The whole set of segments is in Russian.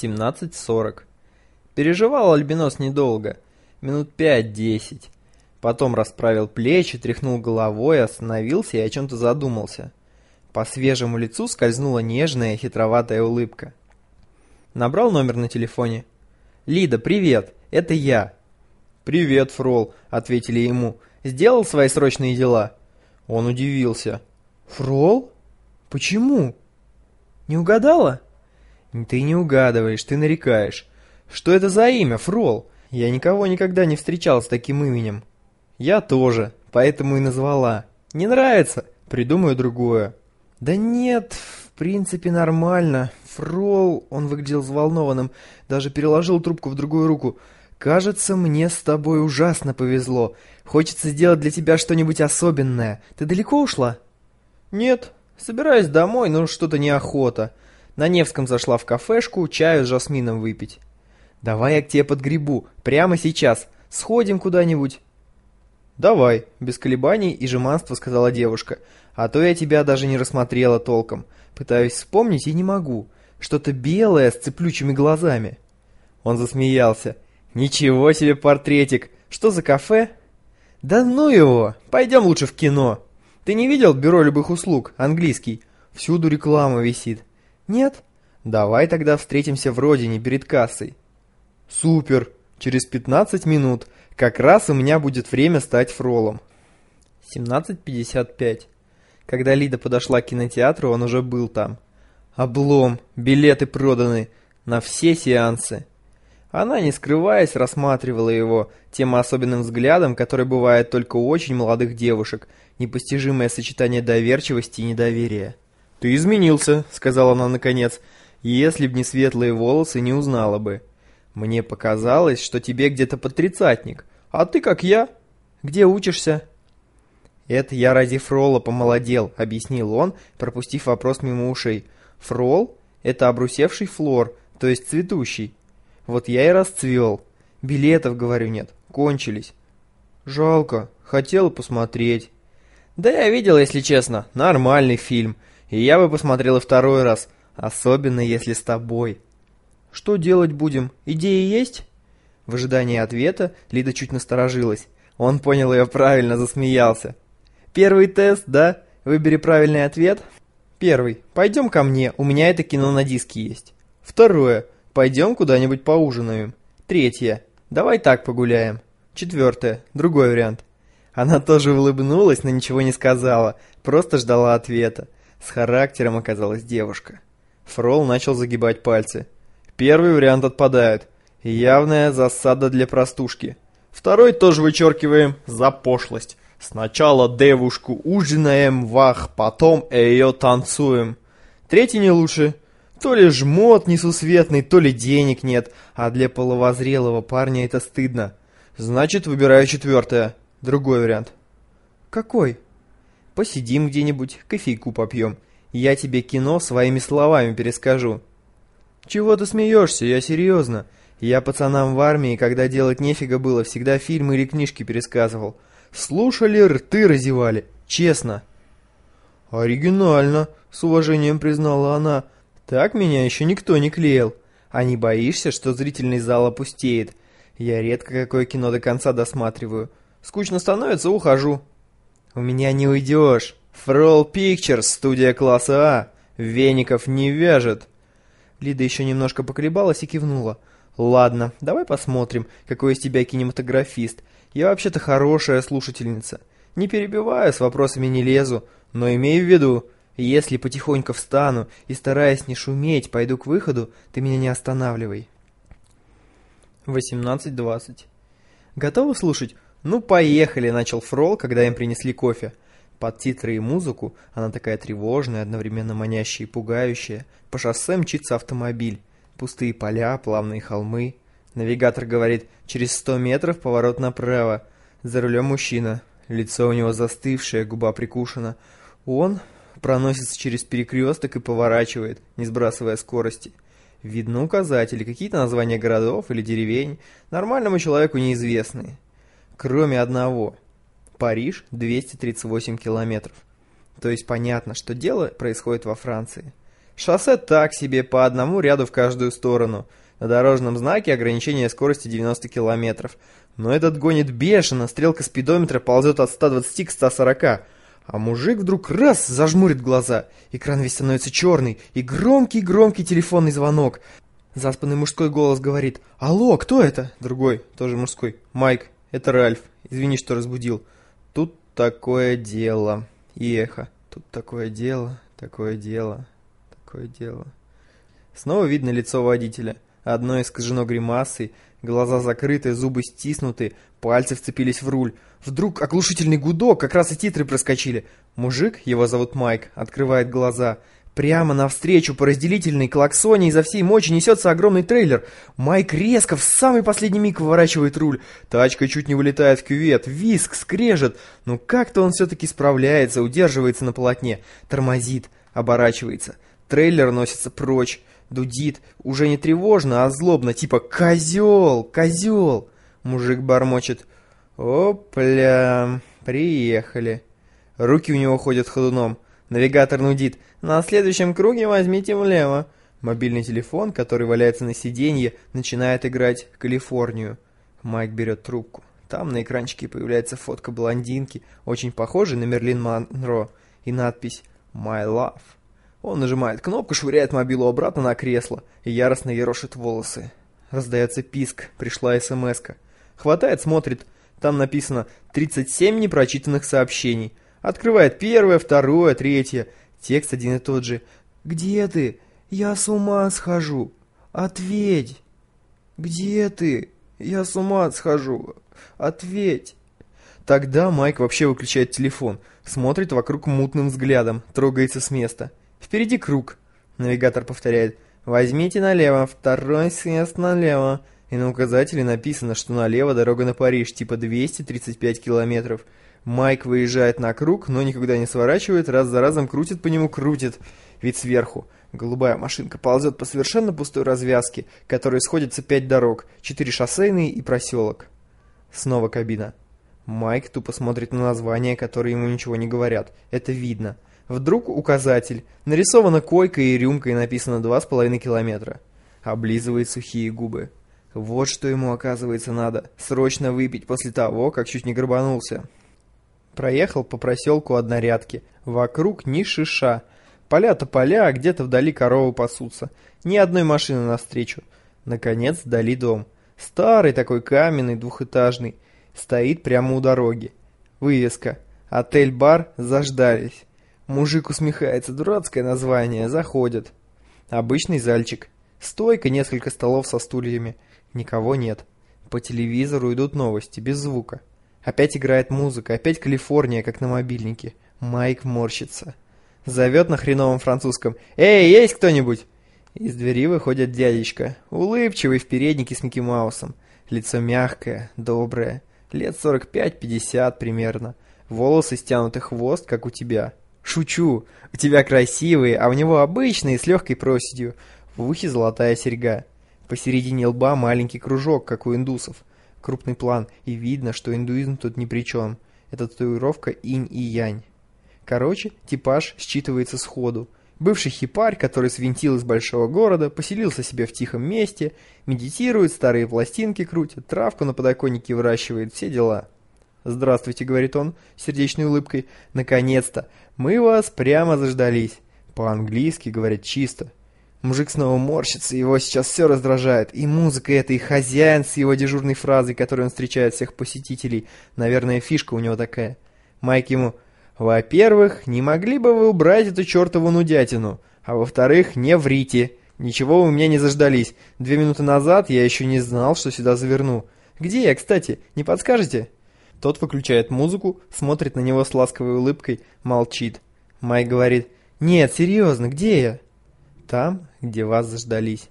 17.40. Переживал Альбинос недолго, минут 5-10. Потом расправил плечи, тряхнул головой, остановился и о чем-то задумался. По свежему лицу скользнула нежная, хитроватая улыбка. Набрал номер на телефоне. «Лида, привет, это я». «Привет, Фрол», — ответили ему. «Сделал свои срочные дела?» Он удивился. «Фрол? Почему? Не угадала?» «Ты не угадываешь, ты нарекаешь. Что это за имя, Фрол? Я никого никогда не встречал с таким именем». «Я тоже, поэтому и назвала. Не нравится? Придумаю другое». «Да нет, в принципе нормально. Фрол...» Он выглядел взволнованным, даже переложил трубку в другую руку. «Кажется, мне с тобой ужасно повезло. Хочется сделать для тебя что-нибудь особенное. Ты далеко ушла?» «Нет, собираюсь домой, но что-то неохота. На Невском зашла в кафешку чаю с жасмином выпить. Давай я к тебе подгребу, прямо сейчас. Сходим куда-нибудь». «Давай», — без колебаний и жеманства сказала девушка. «А то я тебя даже не рассмотрела толком. Пытаюсь вспомнить и не могу. Что-то белое с цеплючими глазами». Он засмеялся. «Ничего себе портретик! Что за кафе?» «Да ну его! Пойдем лучше в кино!» «Ты не видел бюро любых услуг, английский? Всюду реклама висит». «Нет?» «Давай тогда встретимся в родине перед кассой». «Супер! Через 15 минут. Как раз у меня будет время стать фролом». 17.55. Когда Лида подошла к кинотеатру, он уже был там. Облом, билеты проданы на все сеансы. Она, не скрываясь, рассматривала его тем особенным взглядом, который бывает только у очень молодых девушек, непостижимое сочетание доверчивости и недоверия. «Ты изменился», — сказала она наконец. «Если б не светлые волосы, не узнала бы. Мне показалось, что тебе где-то под тридцатник, а ты как я. Где учишься?» «Это я ради Фрола помолодел», — объяснил он, пропустив вопрос мимо ушей. «Фрол — это обрусевший флор, то есть цветущий. Вот я и расцвел. Билетов, говорю, нет, кончились. Жалко, хотел посмотреть. Да я видел, если честно, нормальный фильм. И я бы посмотрел и второй раз, особенно если с тобой. Что делать будем? Идеи есть? В ожидании ответа Лида чуть насторожилась. Он понял ее правильно, засмеялся. Первый тест, да? Выбери правильный ответ. Первый. Пойдем ко мне, у меня это кино на диске есть. Второе. Пойдем куда-нибудь поужинаем. Третье. Давай так погуляем. Четвертое. Другой вариант. Она тоже улыбнулась, но ничего не сказала, просто ждала ответа. С характером оказалась девушка. Фрол начал загибать пальцы. Первый вариант отпадает. Явная засада для простушки. Второй тоже вычеркиваем за пошлость. Сначала девушку ужинаем, вах, потом ее танцуем. Третий не лучше. То ли жмот несусветный, то ли денег нет, а для половозрелого парня это стыдно. Значит, выбираю четвертое. Другой вариант. Какой? Посидим где-нибудь, кофейку попьем. Я тебе кино своими словами перескажу. Чего ты смеешься? Я серьезно. Я пацанам в армии, когда делать нефига было, всегда фильмы или книжки пересказывал. Слушали, рты разевали. Честно. Оригинально, с уважением признала она. Так меня еще никто не клеил. А не боишься, что зрительный зал опустеет? Я редко какое кино до конца досматриваю. Скучно становится, ухожу. У меня не уйдешь. Фрол Pictures, студия класса А. Веников не вяжет. Лида еще немножко поколебалась и кивнула. «Ладно, давай посмотрим, какой из тебя кинематографист. Я вообще-то хорошая слушательница. Не перебиваю, с вопросами не лезу, но имей в виду, если потихоньку встану и, стараясь не шуметь, пойду к выходу, ты меня не останавливай. 18.20 Готовы слушать? Ну, поехали, начал Фрол, когда им принесли кофе. Под титры и музыку, она такая тревожная, одновременно манящая и пугающая, по шоссе мчится автомобиль. Пустые поля, плавные холмы. Навигатор говорит, через 100 метров поворот направо. За рулем мужчина. Лицо у него застывшее, губа прикушена. Он, проносится через перекресток и поворачивает, не сбрасывая скорости. Видно указатели, какие-то названия городов или деревень, нормальному человеку неизвестные. Кроме одного. Париж 238 километров. То есть понятно, что дело происходит во Франции. Шоссе так себе, по одному ряду в каждую сторону. На дорожном знаке ограничение скорости 90 километров. Но этот гонит бешено, стрелка спидометра ползет от 120 к 140. А мужик вдруг раз зажмурит глаза. Экран весь становится черный. И громкий-громкий телефонный звонок. Заспанный мужской голос говорит «Алло, кто это?» Другой, тоже мужской «Майк, это Ральф. Извини, что разбудил». Тут такое дело. И эхо. Тут такое дело, такое дело, такое дело. Снова видно лицо водителя. Одно искажено гримасой, глаза закрыты, зубы стиснуты, пальцы вцепились в руль. Вдруг оглушительный гудок, как раз и титры проскочили. Мужик, его зовут Майк, открывает глаза. Прямо навстречу по разделительной клаксоне изо всей мочи несется огромный трейлер. Майк резко в самый последний миг выворачивает руль. Тачка чуть не вылетает в кювет. Виск, скрежет. Но как-то он все-таки справляется, удерживается на полотне. Тормозит, оборачивается. Трейлер носится прочь. Дудит. Уже не тревожно, а злобно. Типа «Козел! Козел!» Мужик бормочет. «Опля! Приехали!» Руки у него ходят ходуном. Навигатор нудит. На следующем круге возьмите влево. Мобильный телефон, который валяется на сиденье, начинает играть «Калифорнию». Майк берет трубку. Там на экранчике появляется фотка блондинки, очень похожей на Мерлин Монро, и надпись «My Love». Он нажимает кнопку, швыряет мобилу обратно на кресло и яростно ерошит волосы. Раздается писк, пришла смс -ка. Хватает, смотрит, там написано «37 непрочитанных сообщений». Открывает первое, второе, третье. Текст один и тот же. «Где ты? Я с ума схожу. Ответь!» «Где ты? Я с ума схожу. Ответь!» Тогда Майк вообще выключает телефон, смотрит вокруг мутным взглядом, трогается с места. Впереди круг. Навигатор повторяет. «Возьмите налево, второй съезд налево». И на указателе написано, что налево дорога на Париж, типа 235 километров. Майк выезжает на круг, но никогда не сворачивает, раз за разом крутит по нему, крутит. Вид сверху. Голубая машинка ползет по совершенно пустой развязке, которой сходятся пять дорог, четыре шоссейные и проселок. Снова кабина. Майк тупо смотрит на названия, которые ему ничего не говорят. Это видно. Вдруг указатель. Нарисована койка и рюмка и написано два с половиной километра. Облизывает сухие губы. Вот что ему, оказывается, надо. Срочно выпить после того, как чуть не грабанулся. Проехал по проселку однорядки. Вокруг ни шиша. Поля-то поля, а где-то вдали коровы пасутся. Ни одной машины навстречу. Наконец вдали дом. Старый такой каменный, двухэтажный. Стоит прямо у дороги. Вывеска. Отель-бар «Заждались». Мужик усмехается. Дурацкое название. Заходят. Обычный зальчик. Стойка, несколько столов со стульями. Никого нет. По телевизору идут новости, без звука. Опять играет музыка, опять Калифорния, как на мобильнике. Майк морщится. Зовет на хреновом французском. «Эй, есть кто-нибудь?» Из двери выходит дядечка, улыбчивый в переднике с Микки Маусом. Лицо мягкое, доброе, лет 45-50 примерно. Волосы стянуты хвост, как у тебя. Шучу, у тебя красивые, а у него обычные, с легкой проседью. В ухе золотая серьга. Посередине лба маленький кружок, как у индусов крупный план, и видно, что индуизм тут ни при чем. Это татуировка инь и янь. Короче, типаж считывается сходу. Бывший хипарь, который свинтил из большого города, поселился себе в тихом месте, медитирует, старые пластинки крутит, травку на подоконнике выращивает, все дела. «Здравствуйте», — говорит он, сердечной улыбкой. «Наконец-то! Мы вас прямо заждались!» По-английски говорят чисто. Мужик снова морщится, его сейчас все раздражает. И музыка эта, и хозяин с его дежурной фразой, которой он встречает всех посетителей. Наверное, фишка у него такая. Майк ему, во-первых, не могли бы вы убрать эту чертову нудятину? А во-вторых, не врите. Ничего вы меня не заждались. Две минуты назад я еще не знал, что сюда заверну. Где я, кстати? Не подскажете? Тот выключает музыку, смотрит на него с ласковой улыбкой, молчит. Майк говорит, нет, серьезно, где я? Там, где вас заждались.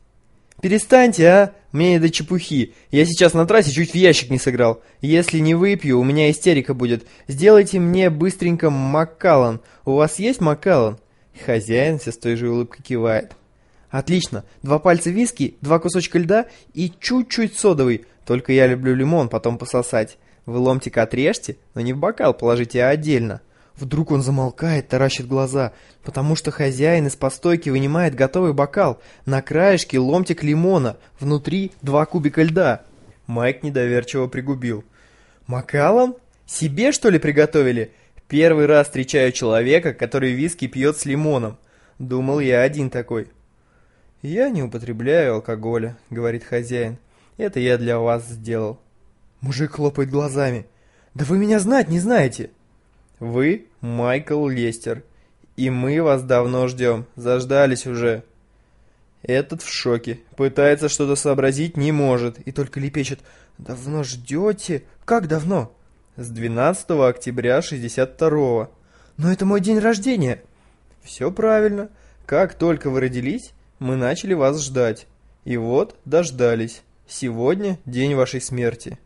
«Перестаньте, а! Мне не до чепухи. Я сейчас на трассе чуть в ящик не сыграл. Если не выпью, у меня истерика будет. Сделайте мне быстренько Маккаллан. У вас есть Маккаллан?» Хозяин все с той же улыбкой кивает. «Отлично. Два пальца виски, два кусочка льда и чуть-чуть содовый. Только я люблю лимон потом пососать. Вы ломтик отрежьте, но не в бокал положите, а отдельно. Вдруг он замолкает, таращит глаза, потому что хозяин из постойки вынимает готовый бокал, на краешке ломтик лимона, внутри два кубика льда. Майк недоверчиво пригубил. «Макалом? Себе, что ли, приготовили? Первый раз встречаю человека, который виски пьет с лимоном. Думал, я один такой». «Я не употребляю алкоголя», — говорит хозяин. «Это я для вас сделал». Мужик хлопает глазами. «Да вы меня знать не знаете!» «Вы Майкл Лестер, и мы вас давно ждем, заждались уже». Этот в шоке, пытается что-то сообразить, не может, и только лепечет. «Давно ждете? Как давно?» «С 12 октября 62-го». «Но это мой день рождения». «Все правильно. Как только вы родились, мы начали вас ждать. И вот дождались. Сегодня день вашей смерти».